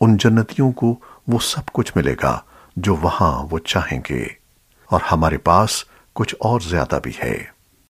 उन जन्नतियों को वो सब कुछ मिलेगा जो वहाँ वो चाहेंगे। और हमारे पास कुछ और ज़्यादा भी है।